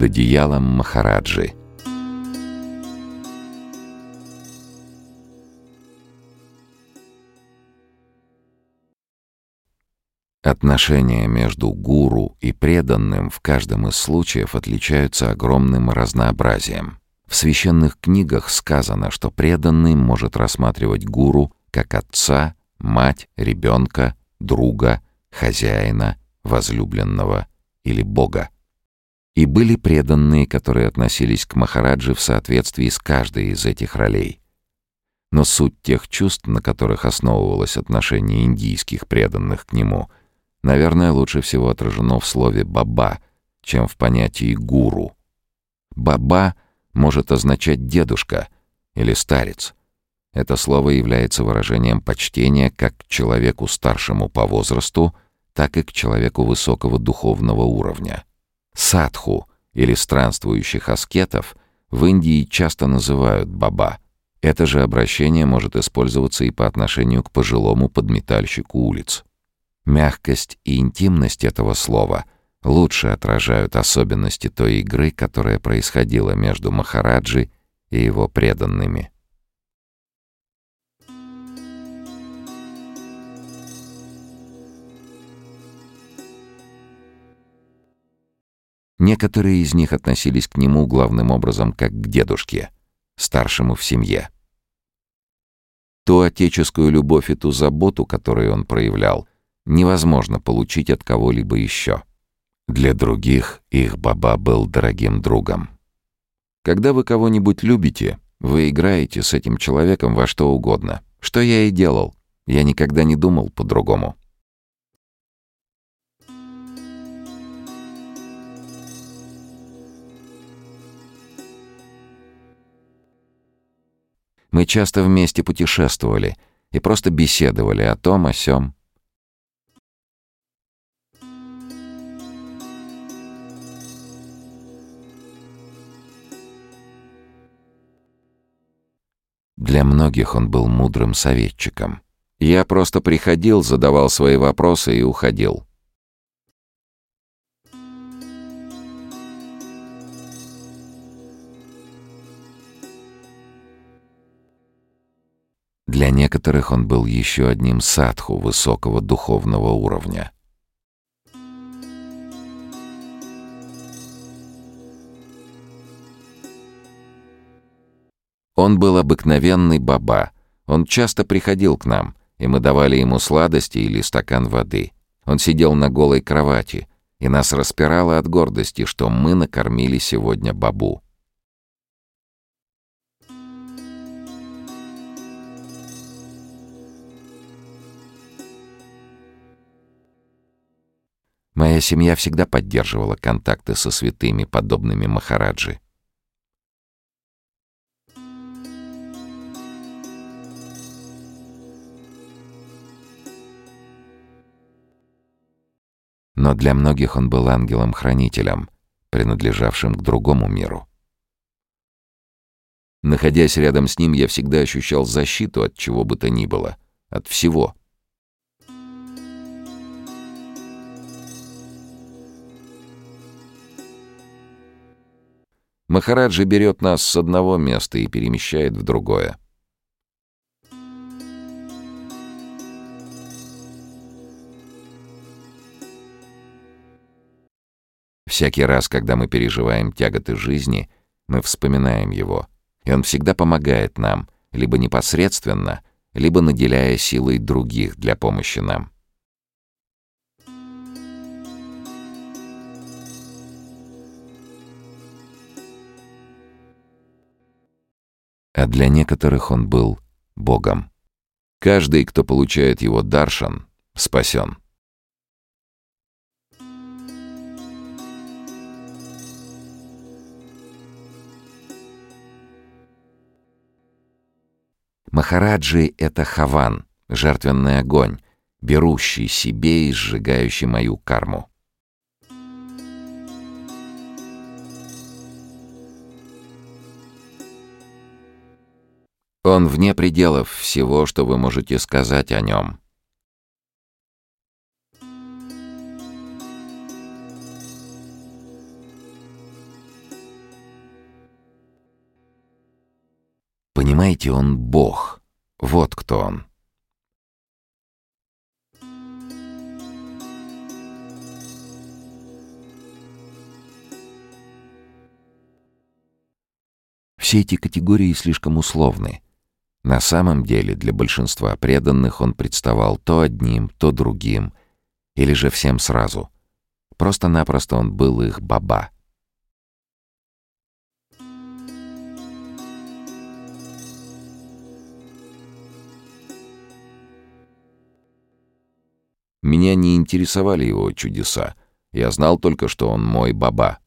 под одеялом Махараджи. Отношения между гуру и преданным в каждом из случаев отличаются огромным разнообразием. В священных книгах сказано, что преданный может рассматривать гуру как отца, мать, ребенка, друга, хозяина, возлюбленного или бога. И были преданные, которые относились к Махараджи в соответствии с каждой из этих ролей. Но суть тех чувств, на которых основывалось отношение индийских преданных к нему — наверное, лучше всего отражено в слове «баба», чем в понятии «гуру». «Баба» может означать «дедушка» или «старец». Это слово является выражением почтения как к человеку старшему по возрасту, так и к человеку высокого духовного уровня. Садху или странствующих аскетов в Индии часто называют баба. Это же обращение может использоваться и по отношению к пожилому подметальщику улиц. Мягкость и интимность этого слова лучше отражают особенности той игры, которая происходила между Махараджи и его преданными. Некоторые из них относились к нему главным образом как к дедушке, старшему в семье. Ту отеческую любовь и ту заботу, которую он проявлял, невозможно получить от кого-либо еще. Для других их баба был дорогим другом. Когда вы кого-нибудь любите, вы играете с этим человеком во что угодно. Что я и делал. Я никогда не думал по-другому. Мы часто вместе путешествовали и просто беседовали о том, о сём. Для многих он был мудрым советчиком. Я просто приходил, задавал свои вопросы и уходил. Для некоторых он был еще одним садху высокого духовного уровня. Он был обыкновенный баба. Он часто приходил к нам, и мы давали ему сладости или стакан воды. Он сидел на голой кровати, и нас распирало от гордости, что мы накормили сегодня бабу. Семья всегда поддерживала контакты со святыми, подобными Махараджи. но для многих он был ангелом-хранителем, принадлежавшим к другому миру. Находясь рядом с ним, я всегда ощущал защиту от чего бы то ни было, от всего. Махараджи берет нас с одного места и перемещает в другое. Всякий раз, когда мы переживаем тяготы жизни, мы вспоминаем его. И он всегда помогает нам, либо непосредственно, либо наделяя силой других для помощи нам. А для некоторых он был Богом. Каждый, кто получает его даршан, спасен. Махараджи — это хаван, жертвенный огонь, берущий себе и сжигающий мою карму. Он вне пределов всего, что вы можете сказать о нем. Понимаете, он Бог. Вот кто он. Все эти категории слишком условны. На самом деле для большинства преданных он представал то одним, то другим, или же всем сразу. Просто-напросто он был их баба. Меня не интересовали его чудеса. Я знал только, что он мой баба.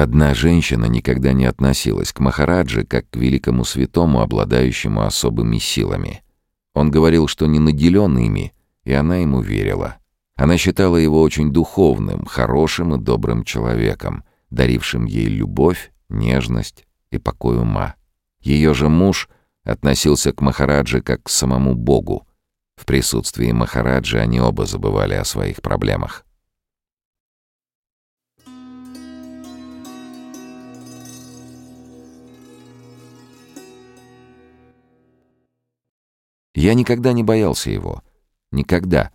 Одна женщина никогда не относилась к Махараджи как к великому святому, обладающему особыми силами. Он говорил, что не наделен ими, и она ему верила. Она считала его очень духовным, хорошим и добрым человеком, дарившим ей любовь, нежность и покой ума. Ее же муж относился к Махараджи как к самому Богу. В присутствии Махараджи они оба забывали о своих проблемах. Я никогда не боялся его. Никогда.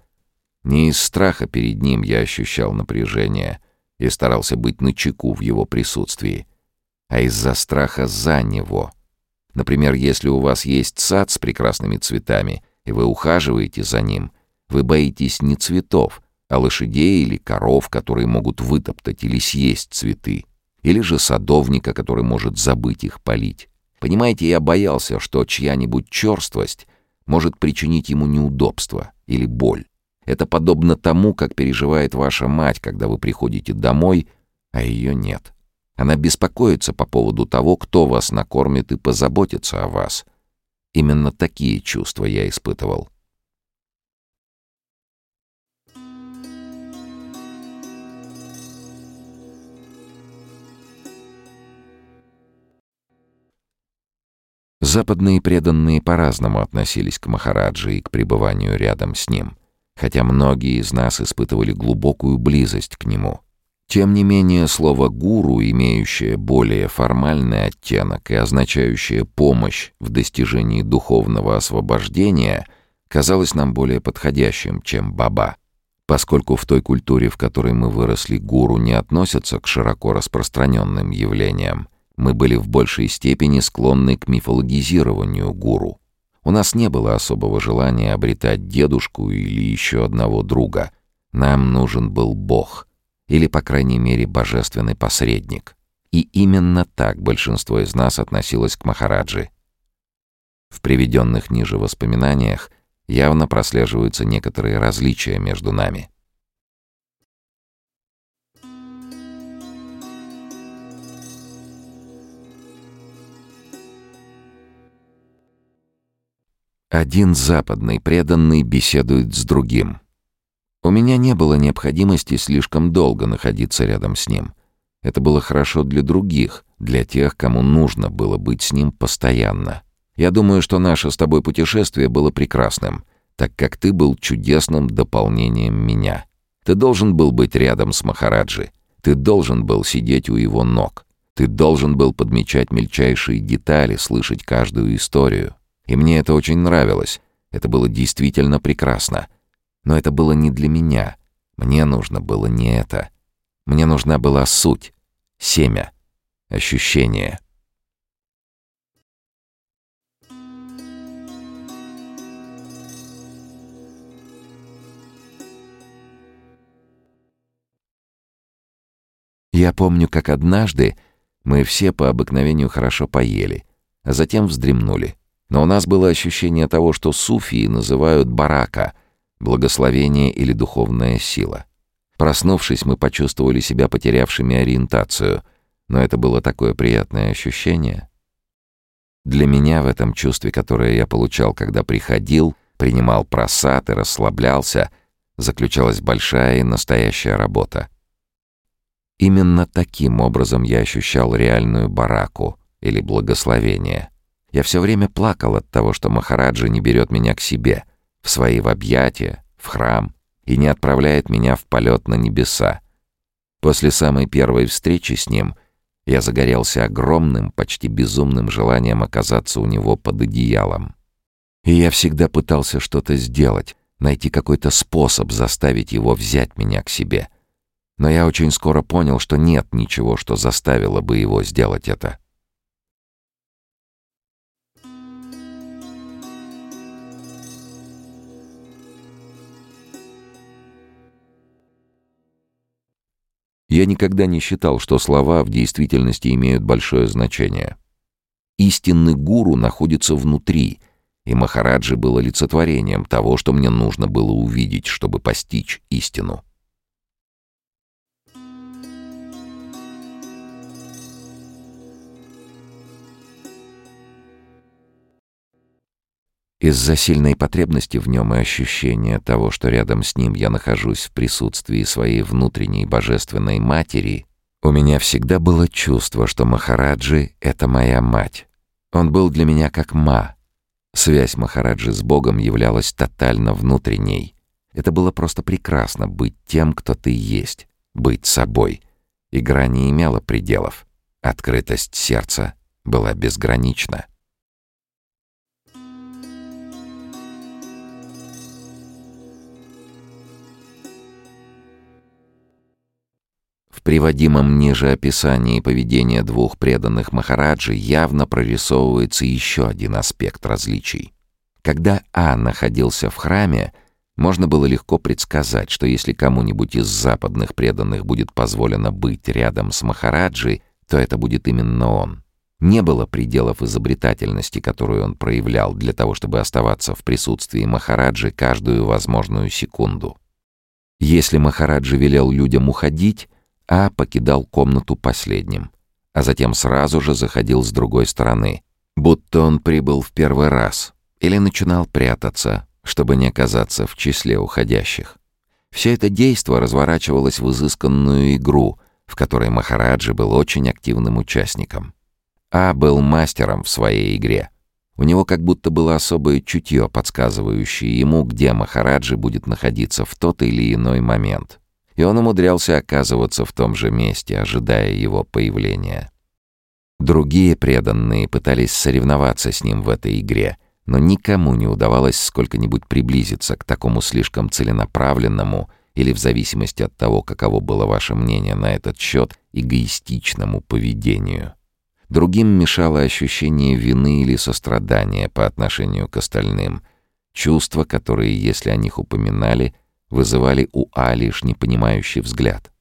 Не из страха перед ним я ощущал напряжение и старался быть начеку в его присутствии, а из-за страха за него. Например, если у вас есть сад с прекрасными цветами, и вы ухаживаете за ним, вы боитесь не цветов, а лошадей или коров, которые могут вытоптать или съесть цветы, или же садовника, который может забыть их полить. Понимаете, я боялся, что чья-нибудь черствость может причинить ему неудобство или боль. Это подобно тому, как переживает ваша мать, когда вы приходите домой, а ее нет. Она беспокоится по поводу того, кто вас накормит и позаботится о вас. Именно такие чувства я испытывал. Западные преданные по-разному относились к Махараджи и к пребыванию рядом с ним, хотя многие из нас испытывали глубокую близость к нему. Тем не менее, слово «гуру», имеющее более формальный оттенок и означающее помощь в достижении духовного освобождения, казалось нам более подходящим, чем «баба». Поскольку в той культуре, в которой мы выросли, гуру не относятся к широко распространенным явлениям, мы были в большей степени склонны к мифологизированию гуру. У нас не было особого желания обретать дедушку или еще одного друга. Нам нужен был Бог, или, по крайней мере, божественный посредник. И именно так большинство из нас относилось к Махараджи. В приведенных ниже воспоминаниях явно прослеживаются некоторые различия между нами. Один западный преданный беседует с другим. У меня не было необходимости слишком долго находиться рядом с ним. Это было хорошо для других, для тех, кому нужно было быть с ним постоянно. Я думаю, что наше с тобой путешествие было прекрасным, так как ты был чудесным дополнением меня. Ты должен был быть рядом с Махараджи. Ты должен был сидеть у его ног. Ты должен был подмечать мельчайшие детали, слышать каждую историю. И мне это очень нравилось. Это было действительно прекрасно. Но это было не для меня. Мне нужно было не это. Мне нужна была суть, семя, ощущение. Я помню, как однажды мы все по обыкновению хорошо поели, а затем вздремнули. Но у нас было ощущение того, что суфии называют барака — благословение или духовная сила. Проснувшись, мы почувствовали себя потерявшими ориентацию, но это было такое приятное ощущение. Для меня в этом чувстве, которое я получал, когда приходил, принимал просад и расслаблялся, заключалась большая и настоящая работа. Именно таким образом я ощущал реальную бараку или благословение — я все время плакал от того, что Махараджа не берет меня к себе, в свои в объятия, в храм, и не отправляет меня в полет на небеса. После самой первой встречи с ним я загорелся огромным, почти безумным желанием оказаться у него под одеялом. И я всегда пытался что-то сделать, найти какой-то способ заставить его взять меня к себе. Но я очень скоро понял, что нет ничего, что заставило бы его сделать это. Я никогда не считал, что слова в действительности имеют большое значение. Истинный гуру находится внутри, и Махараджи был олицетворением того, что мне нужно было увидеть, чтобы постичь истину. Из-за сильной потребности в нем и ощущения того, что рядом с ним я нахожусь в присутствии своей внутренней божественной матери, у меня всегда было чувство, что Махараджи — это моя мать. Он был для меня как ма. Связь Махараджи с Богом являлась тотально внутренней. Это было просто прекрасно быть тем, кто ты есть, быть собой. Игра не имела пределов. Открытость сердца была безгранична. Приводимом ниже описании поведения двух преданных Махараджи явно прорисовывается еще один аспект различий. Когда А находился в храме, можно было легко предсказать, что если кому-нибудь из западных преданных будет позволено быть рядом с Махараджи, то это будет именно он. Не было пределов изобретательности, которую он проявлял для того, чтобы оставаться в присутствии Махараджи каждую возможную секунду. Если Махараджи велел людям уходить, а покидал комнату последним, а затем сразу же заходил с другой стороны, будто он прибыл в первый раз, или начинал прятаться, чтобы не оказаться в числе уходящих. Все это действо разворачивалось в изысканную игру, в которой Махараджи был очень активным участником. А был мастером в своей игре. У него как будто было особое чутье, подсказывающее ему, где Махараджи будет находиться в тот или иной момент — и он умудрялся оказываться в том же месте, ожидая его появления. Другие преданные пытались соревноваться с ним в этой игре, но никому не удавалось сколько-нибудь приблизиться к такому слишком целенаправленному или, в зависимости от того, каково было ваше мнение на этот счет, эгоистичному поведению. Другим мешало ощущение вины или сострадания по отношению к остальным, чувства, которые, если о них упоминали, вызывали у А лишь непонимающий взгляд.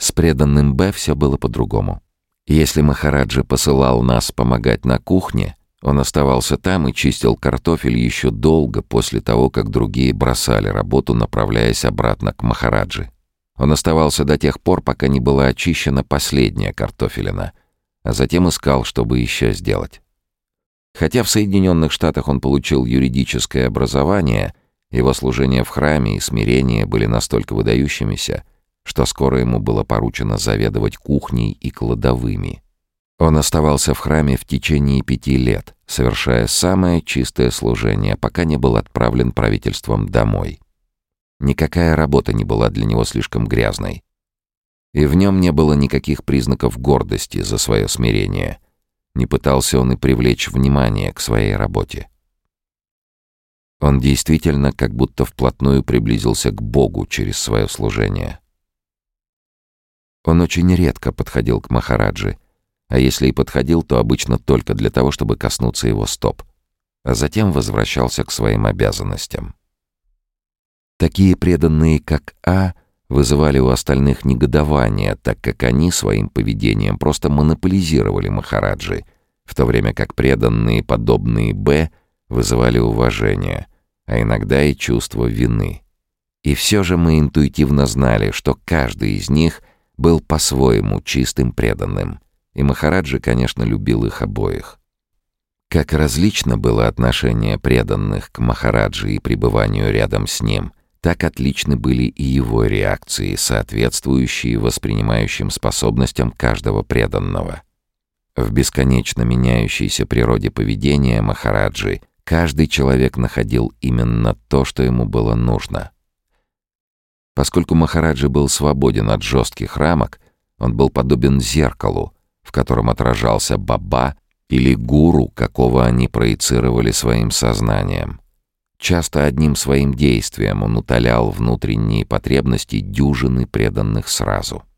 С преданным Б все было по-другому. Если Махараджи посылал нас помогать на кухне, он оставался там и чистил картофель еще долго после того, как другие бросали работу, направляясь обратно к Махараджи. Он оставался до тех пор, пока не была очищена последняя картофелина, а затем искал, чтобы еще сделать. Хотя в Соединенных Штатах он получил юридическое образование — его служение в храме и смирение были настолько выдающимися, что скоро ему было поручено заведовать кухней и кладовыми. Он оставался в храме в течение пяти лет, совершая самое чистое служение, пока не был отправлен правительством домой. Никакая работа не была для него слишком грязной. И в нем не было никаких признаков гордости за свое смирение. Не пытался он и привлечь внимание к своей работе. Он действительно как будто вплотную приблизился к Богу через свое служение. Он очень редко подходил к Махараджи, а если и подходил, то обычно только для того, чтобы коснуться его стоп, а затем возвращался к своим обязанностям. Такие преданные, как А, вызывали у остальных негодование, так как они своим поведением просто монополизировали Махараджи, в то время как преданные, подобные Б, вызывали уважение — а иногда и чувство вины. И все же мы интуитивно знали, что каждый из них был по-своему чистым преданным, и Махараджи, конечно, любил их обоих. Как различно было отношение преданных к Махараджи и пребыванию рядом с ним, так отличны были и его реакции, соответствующие воспринимающим способностям каждого преданного. В бесконечно меняющейся природе поведения Махараджи — Каждый человек находил именно то, что ему было нужно. Поскольку Махараджи был свободен от жестких рамок, он был подобен зеркалу, в котором отражался Баба или гуру, какого они проецировали своим сознанием. Часто одним своим действием он утолял внутренние потребности дюжины преданных сразу —